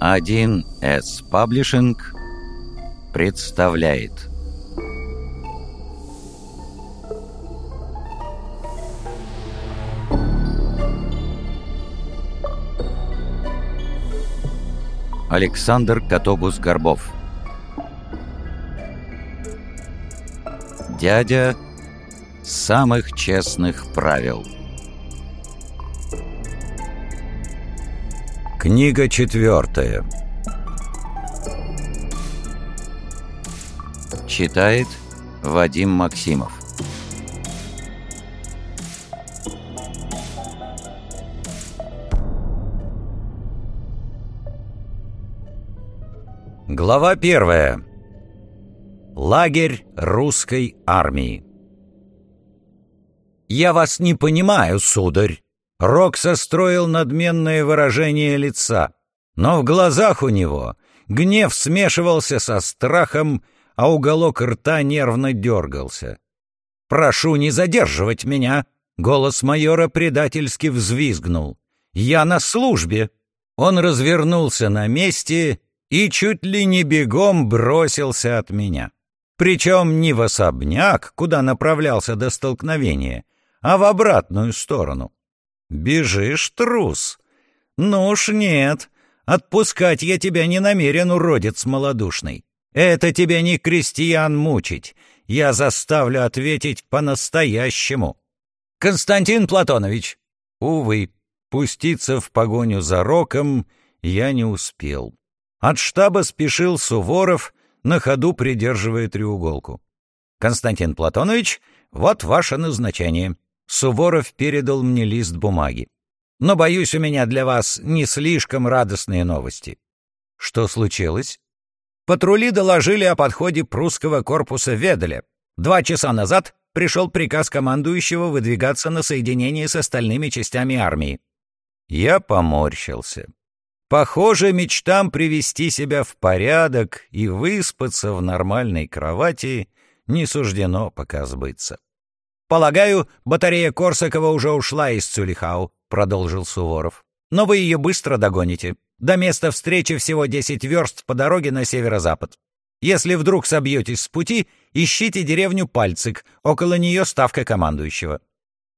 1С Паблишинг представляет. Александр Котобус-Горбов Дядя самых честных правил Книга четвертая Читает Вадим Максимов. Глава первая. Лагерь русской армии. «Я вас не понимаю, сударь!» Рок состроил надменное выражение лица, но в глазах у него гнев смешивался со страхом, а уголок рта нервно дергался. «Прошу не задерживать меня!» — голос майора предательски взвизгнул. «Я на службе!» Он развернулся на месте и чуть ли не бегом бросился от меня. Причем не в особняк, куда направлялся до столкновения, а в обратную сторону. «Бежишь, трус?» «Ну уж нет. Отпускать я тебя не намерен, уродец малодушный. Это тебе не крестьян мучить. Я заставлю ответить по-настоящему». «Константин Платонович!» Увы, пуститься в погоню за роком я не успел. От штаба спешил Суворов, на ходу придерживая треуголку. «Константин Платонович, вот ваше назначение. Суворов передал мне лист бумаги. «Но, боюсь, у меня для вас не слишком радостные новости». «Что случилось?» Патрули доложили о подходе прусского корпуса Веделя. Два часа назад пришел приказ командующего выдвигаться на соединение с остальными частями армии. Я поморщился. Похоже, мечтам привести себя в порядок и выспаться в нормальной кровати не суждено пока сбыться. «Полагаю, батарея Корсакова уже ушла из Цюлихау», — продолжил Суворов. «Но вы ее быстро догоните. До места встречи всего 10 верст по дороге на северо-запад. Если вдруг собьетесь с пути, ищите деревню Пальцик, около нее ставка командующего».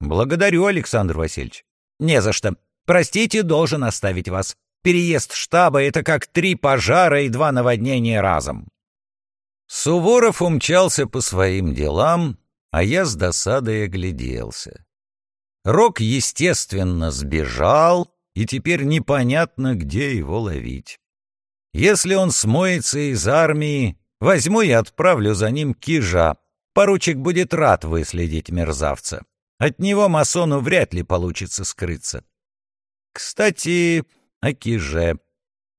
«Благодарю, Александр Васильевич». «Не за что. Простите, должен оставить вас. Переезд штаба — это как три пожара и два наводнения разом». Суворов умчался по своим делам, а я с досадой огляделся. Рок, естественно, сбежал, и теперь непонятно, где его ловить. Если он смоется из армии, возьму и отправлю за ним кижа. Поручик будет рад выследить мерзавца. От него масону вряд ли получится скрыться. Кстати, о киже.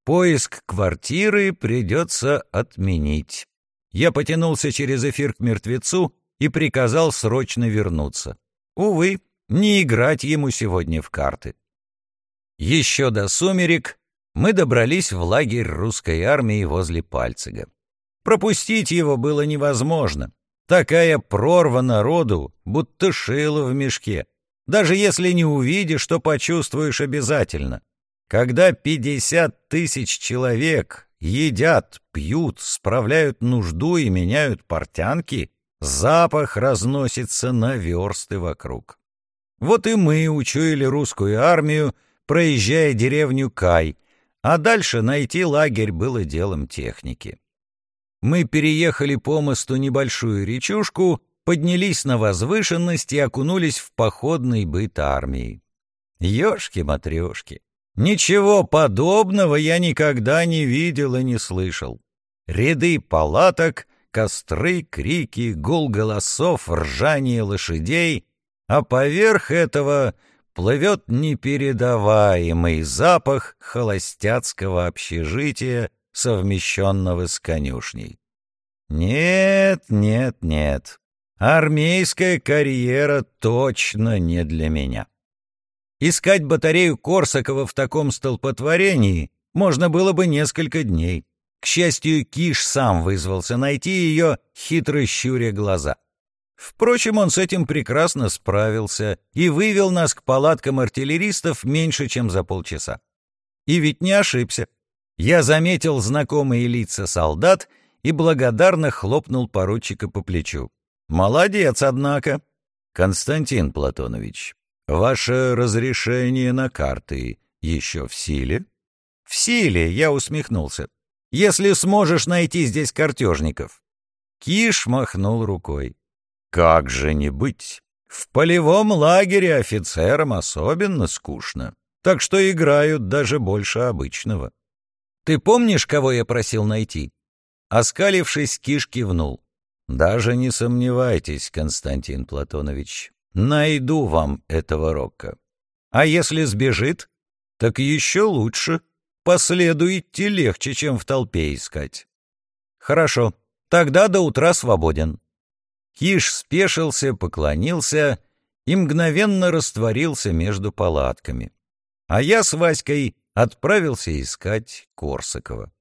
Поиск квартиры придется отменить. Я потянулся через эфир к мертвецу и приказал срочно вернуться. Увы, не играть ему сегодня в карты. Еще до сумерек мы добрались в лагерь русской армии возле Пальцига. Пропустить его было невозможно. Такая прорва народу, будто шило в мешке. Даже если не увидишь, то почувствуешь обязательно. Когда пятьдесят тысяч человек едят, пьют, справляют нужду и меняют портянки, Запах разносится на версты вокруг. Вот и мы учуяли русскую армию, проезжая деревню Кай, а дальше найти лагерь было делом техники. Мы переехали по мосту небольшую речушку, поднялись на возвышенность и окунулись в походный быт армии. Ёшки-матрёшки! Ничего подобного я никогда не видел и не слышал. Ряды палаток, костры, крики, гул голосов, ржание лошадей, а поверх этого плывет непередаваемый запах холостяцкого общежития, совмещенного с конюшней. Нет, нет, нет. Армейская карьера точно не для меня. Искать батарею Корсакова в таком столпотворении можно было бы несколько дней. К счастью, Киш сам вызвался найти ее, хитро щуря глаза. Впрочем, он с этим прекрасно справился и вывел нас к палаткам артиллеристов меньше, чем за полчаса. И ведь не ошибся. Я заметил знакомые лица солдат и благодарно хлопнул поручика по плечу. «Молодец, однако!» «Константин Платонович, ваше разрешение на карты еще в силе?» «В силе», — я усмехнулся. «Если сможешь найти здесь картежников». Киш махнул рукой. «Как же не быть? В полевом лагере офицерам особенно скучно, так что играют даже больше обычного». «Ты помнишь, кого я просил найти?» Оскалившись, Киш кивнул. «Даже не сомневайтесь, Константин Платонович, найду вам этого Рокко. А если сбежит, так еще лучше. По легче, чем в толпе искать». «Хорошо, тогда до утра свободен». Киш спешился, поклонился и мгновенно растворился между палатками. А я с Васькой отправился искать Корсакова.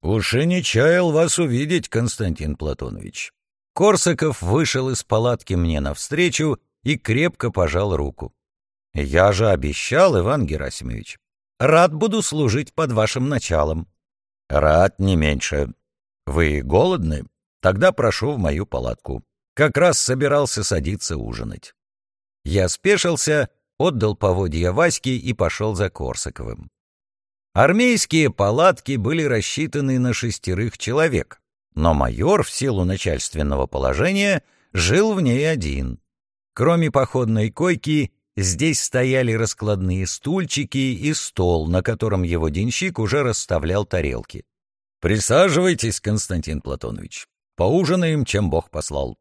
«Уж и не чаял вас увидеть, Константин Платонович». Корсаков вышел из палатки мне навстречу и крепко пожал руку. «Я же обещал, Иван Герасимович. Рад буду служить под вашим началом». «Рад не меньше. Вы голодны? Тогда прошу в мою палатку. Как раз собирался садиться ужинать». Я спешился, отдал поводья Ваське и пошел за Корсаковым. Армейские палатки были рассчитаны на шестерых человек, но майор в силу начальственного положения жил в ней один. Кроме походной койки, здесь стояли раскладные стульчики и стол, на котором его денщик уже расставлял тарелки. «Присаживайтесь, Константин Платонович. Поужинаем, чем Бог послал».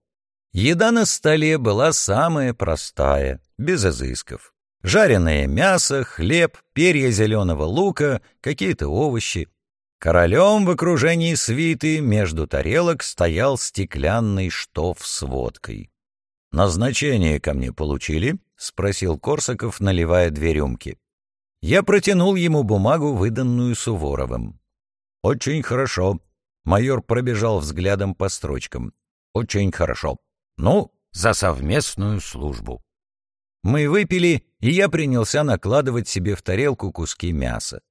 Еда на столе была самая простая, без изысков. Жареное мясо, хлеб, перья зеленого лука, какие-то овощи. Королем в окружении свиты между тарелок стоял стеклянный штоф с водкой. «Назначение ко мне получили?» — спросил Корсаков, наливая две рюмки. Я протянул ему бумагу, выданную Суворовым. «Очень хорошо». Майор пробежал взглядом по строчкам. «Очень хорошо. Ну, за совместную службу». Мы выпили, и я принялся накладывать себе в тарелку куски мяса.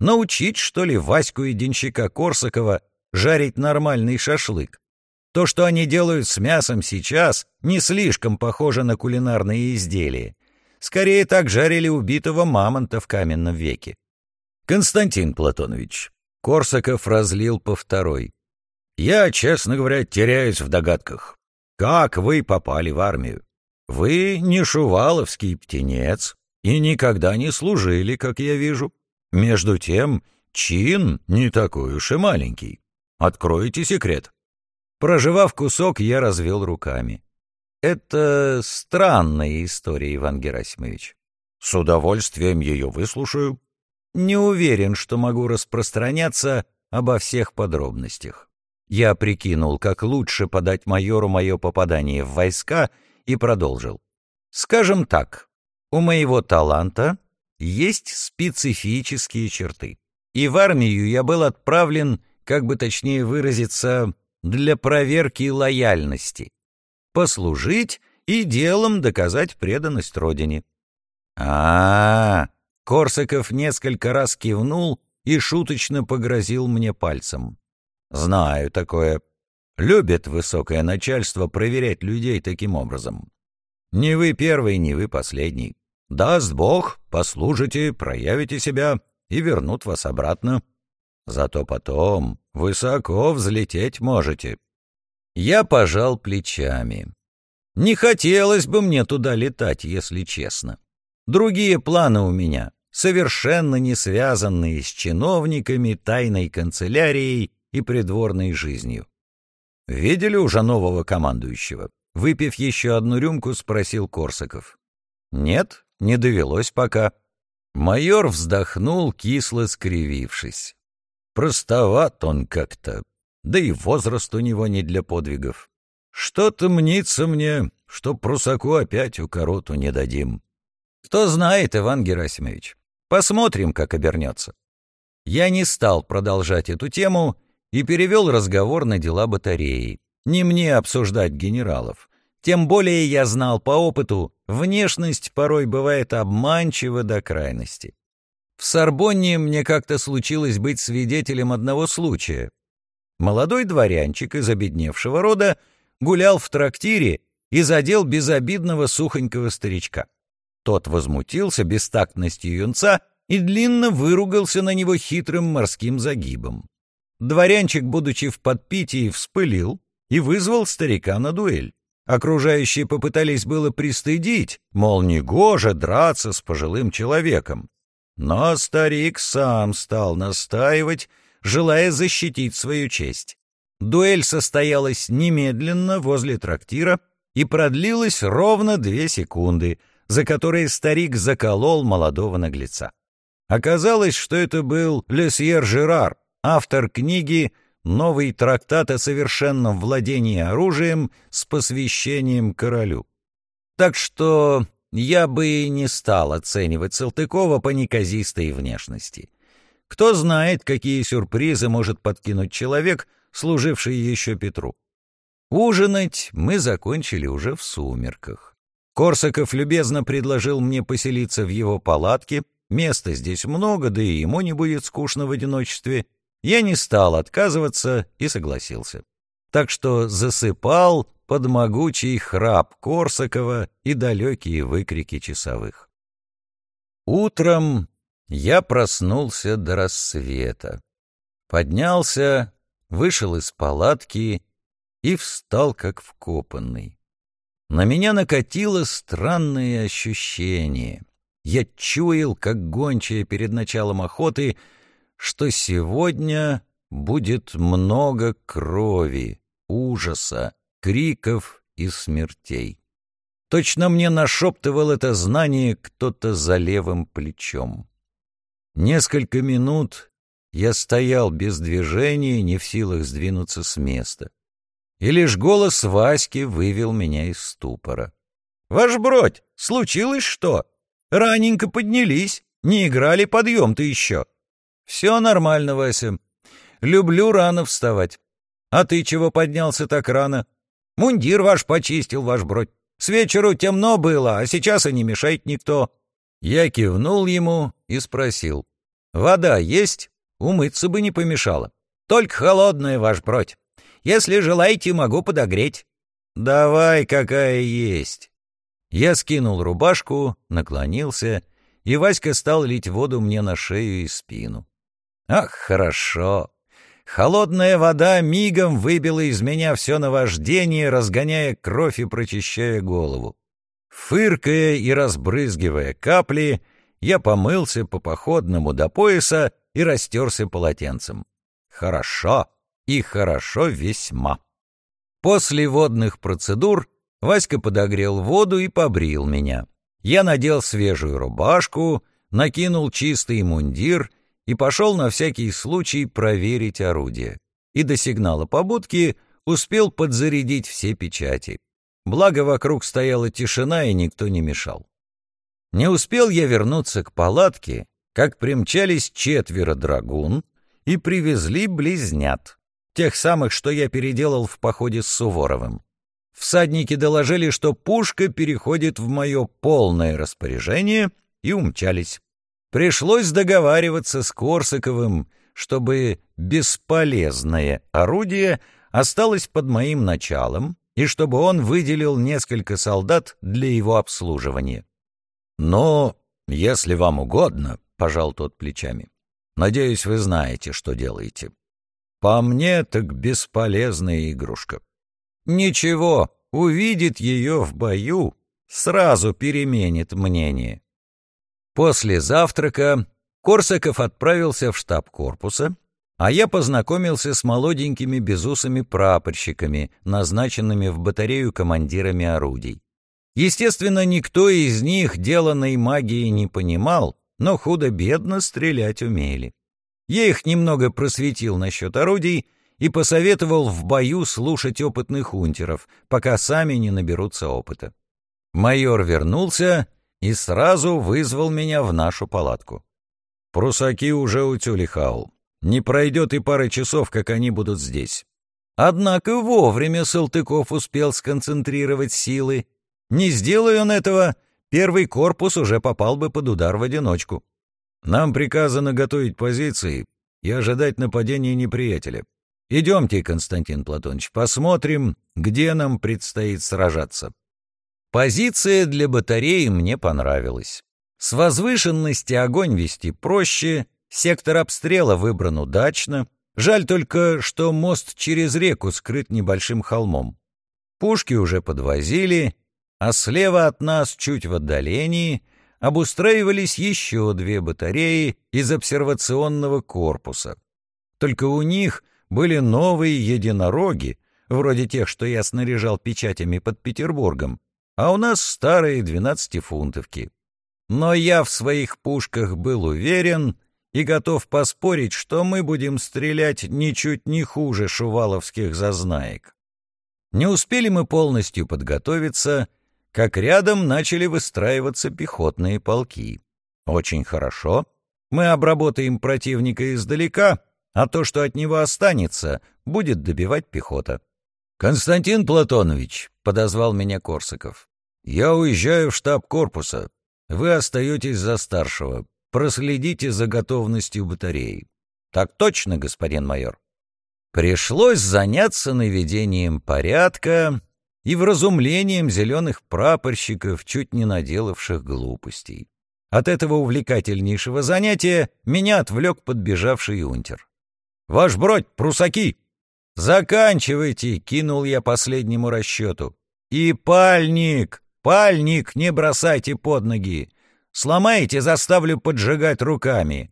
Научить, что ли, Ваську и денщика Корсакова жарить нормальный шашлык? То, что они делают с мясом сейчас, не слишком похоже на кулинарные изделия. Скорее так жарили убитого мамонта в каменном веке. Константин Платонович, Корсаков разлил по второй. Я, честно говоря, теряюсь в догадках. Как вы попали в армию? Вы не шуваловский птенец и никогда не служили, как я вижу. Между тем, чин не такой уж и маленький. Откройте секрет. Проживав кусок, я развел руками. Это странная история, Иван Герасимович. С удовольствием ее выслушаю. Не уверен, что могу распространяться обо всех подробностях. Я прикинул, как лучше подать майору мое попадание в войска — и продолжил. «Скажем так, у моего таланта есть специфические черты, и в армию я был отправлен, как бы точнее выразиться, для проверки лояльности, послужить и делом доказать преданность родине». А, -а, -а Корсаков несколько раз кивнул и шуточно погрозил мне пальцем. «Знаю такое. Любит высокое начальство проверять людей таким образом. Не вы первый, не вы последний. Даст Бог, послужите, проявите себя и вернут вас обратно. Зато потом высоко взлететь можете. Я пожал плечами. Не хотелось бы мне туда летать, если честно. Другие планы у меня, совершенно не связанные с чиновниками, тайной канцелярией и придворной жизнью. «Видели уже нового командующего?» Выпив еще одну рюмку, спросил Корсаков. «Нет, не довелось пока». Майор вздохнул, кисло скривившись. Простоват он как-то, да и возраст у него не для подвигов. Что-то мнится мне, что прусаку опять у короту не дадим. Кто знает, Иван Герасимович. Посмотрим, как обернется. Я не стал продолжать эту тему и перевел разговор на дела батареи. Не мне обсуждать генералов. Тем более я знал по опыту, внешность порой бывает обманчива до крайности. В Сорбонне мне как-то случилось быть свидетелем одного случая. Молодой дворянчик из обедневшего рода гулял в трактире и задел безобидного сухонького старичка. Тот возмутился бестактностью юнца и длинно выругался на него хитрым морским загибом. Дворянчик, будучи в подпитии, вспылил и вызвал старика на дуэль. Окружающие попытались было пристыдить, мол, негоже драться с пожилым человеком. Но старик сам стал настаивать, желая защитить свою честь. Дуэль состоялась немедленно возле трактира и продлилась ровно две секунды, за которые старик заколол молодого наглеца. Оказалось, что это был Лесьер Жерар, автор книги «Новый трактат о совершенном владении оружием с посвящением королю». Так что я бы и не стал оценивать Салтыкова по неказистой внешности. Кто знает, какие сюрпризы может подкинуть человек, служивший еще Петру. Ужинать мы закончили уже в сумерках. Корсаков любезно предложил мне поселиться в его палатке, места здесь много, да и ему не будет скучно в одиночестве. Я не стал отказываться и согласился. Так что засыпал под могучий храп Корсакова и далекие выкрики часовых. Утром я проснулся до рассвета. Поднялся, вышел из палатки и встал как вкопанный. На меня накатило странное ощущение. Я чуял, как гончая перед началом охоты, что сегодня будет много крови, ужаса, криков и смертей. Точно мне нашептывал это знание кто-то за левым плечом. Несколько минут я стоял без движения, не в силах сдвинуться с места. И лишь голос Васьки вывел меня из ступора. «Ваш бродь, случилось что? Раненько поднялись, не играли подъем-то еще». «Все нормально, Вася. Люблю рано вставать. А ты чего поднялся так рано? Мундир ваш почистил, ваш бродь. С вечеру темно было, а сейчас и не мешает никто. Я кивнул ему и спросил. «Вода есть? Умыться бы не помешало. Только холодная, ваш бродь. Если желаете, могу подогреть». «Давай, какая есть». Я скинул рубашку, наклонился, и Васька стал лить воду мне на шею и спину. «Ах, хорошо!» Холодная вода мигом выбила из меня все наваждение, разгоняя кровь и прочищая голову. Фыркая и разбрызгивая капли, я помылся по походному до пояса и растерся полотенцем. Хорошо и хорошо весьма. После водных процедур Васька подогрел воду и побрил меня. Я надел свежую рубашку, накинул чистый мундир и пошел на всякий случай проверить орудие. И до сигнала побудки успел подзарядить все печати. Благо вокруг стояла тишина, и никто не мешал. Не успел я вернуться к палатке, как примчались четверо драгун и привезли близнят, тех самых, что я переделал в походе с Суворовым. Всадники доложили, что пушка переходит в мое полное распоряжение, и умчались. Пришлось договариваться с Корсаковым, чтобы бесполезное орудие осталось под моим началом, и чтобы он выделил несколько солдат для его обслуживания. «Но, если вам угодно», — пожал тот плечами, — «надеюсь, вы знаете, что делаете. По мне, так бесполезная игрушка. Ничего, увидит ее в бою, сразу переменит мнение». После завтрака Корсаков отправился в штаб корпуса, а я познакомился с молоденькими безусыми прапорщиками, назначенными в батарею командирами орудий. Естественно, никто из них деланной магии не понимал, но худо-бедно стрелять умели. Я их немного просветил насчет орудий и посоветовал в бою слушать опытных унтеров, пока сами не наберутся опыта. Майор вернулся и сразу вызвал меня в нашу палатку. Прусаки уже у Тюлихау. Не пройдет и пары часов, как они будут здесь. Однако вовремя Салтыков успел сконцентрировать силы. Не сделай он этого, первый корпус уже попал бы под удар в одиночку. Нам приказано готовить позиции и ожидать нападения неприятеля. Идемте, Константин Платонович, посмотрим, где нам предстоит сражаться. Позиция для батареи мне понравилась. С возвышенности огонь вести проще, сектор обстрела выбран удачно. Жаль только, что мост через реку скрыт небольшим холмом. Пушки уже подвозили, а слева от нас, чуть в отдалении, обустраивались еще две батареи из обсервационного корпуса. Только у них были новые единороги, вроде тех, что я снаряжал печатями под Петербургом, а у нас старые двенадцатифунтовки. Но я в своих пушках был уверен и готов поспорить, что мы будем стрелять ничуть не хуже шуваловских зазнаек. Не успели мы полностью подготовиться, как рядом начали выстраиваться пехотные полки. Очень хорошо. Мы обработаем противника издалека, а то, что от него останется, будет добивать пехота. «Константин Платонович», — подозвал меня Корсаков, — «я уезжаю в штаб корпуса. Вы остаетесь за старшего. Проследите за готовностью батареи». «Так точно, господин майор». Пришлось заняться наведением порядка и вразумлением зеленых прапорщиков, чуть не наделавших глупостей. От этого увлекательнейшего занятия меня отвлек подбежавший унтер. «Ваш бродь, прусаки!» «Заканчивайте!» — кинул я последнему расчету. «И пальник! Пальник не бросайте под ноги! Сломаете, заставлю поджигать руками!»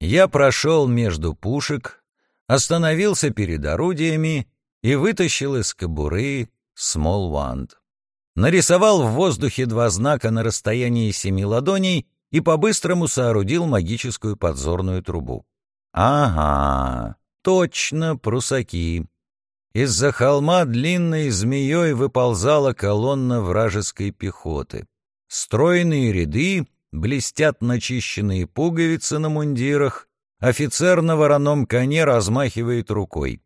Я прошел между пушек, остановился перед орудиями и вытащил из кобуры Wand. Нарисовал в воздухе два знака на расстоянии семи ладоней и по-быстрому соорудил магическую подзорную трубу. Ага, точно, прусаки. Из-за холма длинной змеей выползала колонна вражеской пехоты. Стройные ряды, блестят начищенные пуговицы на мундирах, Офицер на вороном коне размахивает рукой.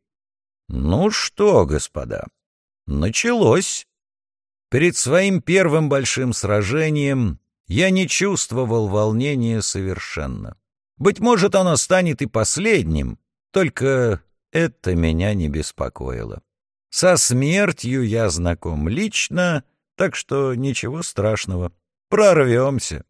«Ну что, господа, началось!» Перед своим первым большим сражением я не чувствовал волнения совершенно. Быть может, оно станет и последним, только это меня не беспокоило. Со смертью я знаком лично, так что ничего страшного. Прорвемся.